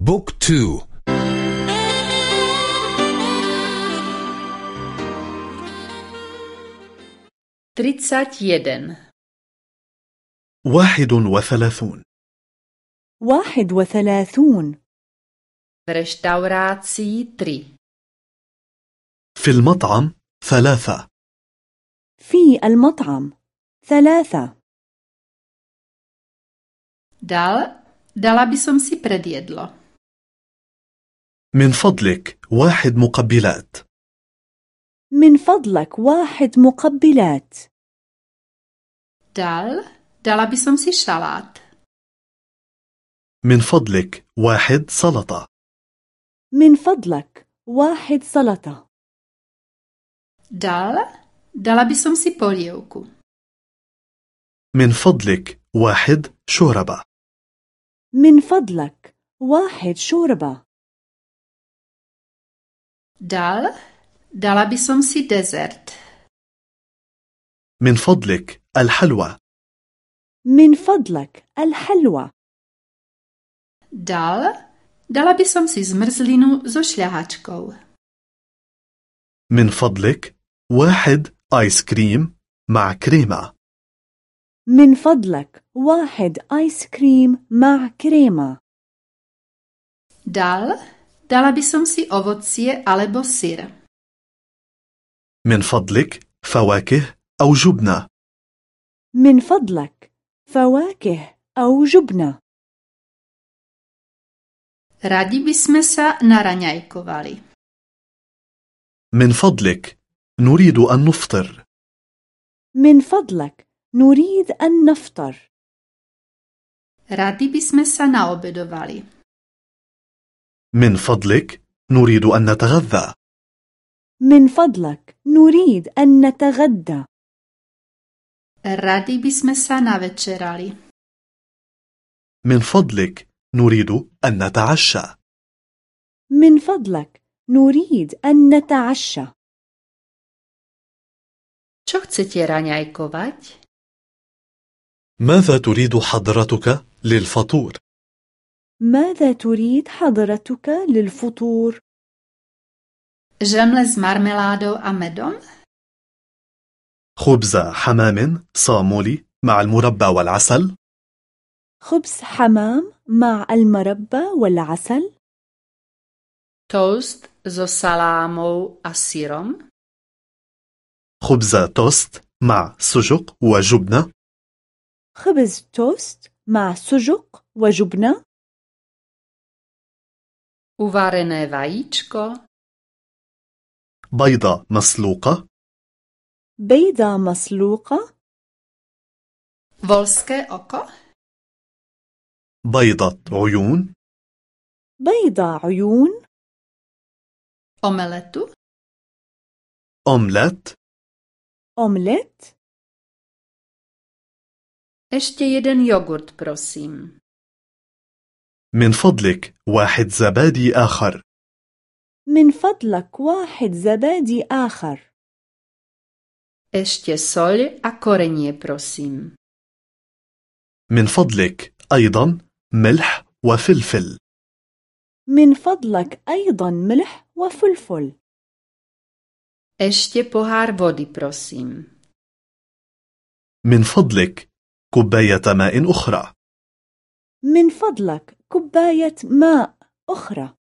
بوك تو. تريتسات يدن واحد وثلاثون. واحد وثلاثون. restaurací tri في المطعم ثلاثة. في المطعم ثلاثة. Dal, dala by som si predjedlo. من فضلك واحد مقبلات. من فضلك واحد مقبلات. Dal, dala by som si šalát. من فضلك واحد سلطة. من فضلك واحد سلطة. Dal, dala by som si polievku. من فضلك واحد شوربة. من فضلك واحد شوربة. Dal, dala by som si dezert. من فضلك الحلوى من فضلك الحلوى Dal, dala by som si zmrzlinu so šľahačkou. من فضلك واحد آيس كريم مع كريمة من فضلك واحد آيس كريم مع كريمة Dal, dala by som si ovocie alebo syr. من فضلك فواكه أو جبنة من فضلك فواكه أو جبنة Radi by sme sa naraňajkovali. من فضلك نريد أن نفطر من فضلك نريد أن نفطر Radi by sme sa naobedovali. من فضلك نريد أن نتغذى من فضلك نريد أن نتغدى Radi by sme sa navečerali. من فضلك نريد أن نتعشى من فضلك نريد أن نتعشى Čo chcete raňajkovať? ماذا تريد حضرتك للفطور؟ ماذا تريد حضرتك للفطور؟ S marmeládou a medom? خبز حمام صامولي مع المربى والعسل خبز حمام مع المربى والعسل؟ So salámou a syrom? خبز توست مع سجق وجبنة خبز توست مع سجق وجبنة؟ Uvarené vajíčko? بيضة مسلوقة بيضة مسلوقة؟ Volské oko? بيضة عيون بيضة عيون؟ Omeletu? أومليت أومليت؟ Ešte jeden jogurt, prosím. من فضلك واحد زبادي آخر. من فضلك واحد زبادي آخر. Ešte soľ a korenie, prosím. من فضلك أيضا ملح وفلفل. من فضلك أيضا ملح وفلفل. Ešte pohár vody, prosím. من فضلك كوباية ماء أخرى. من فضلك كوباية ماء أخرى.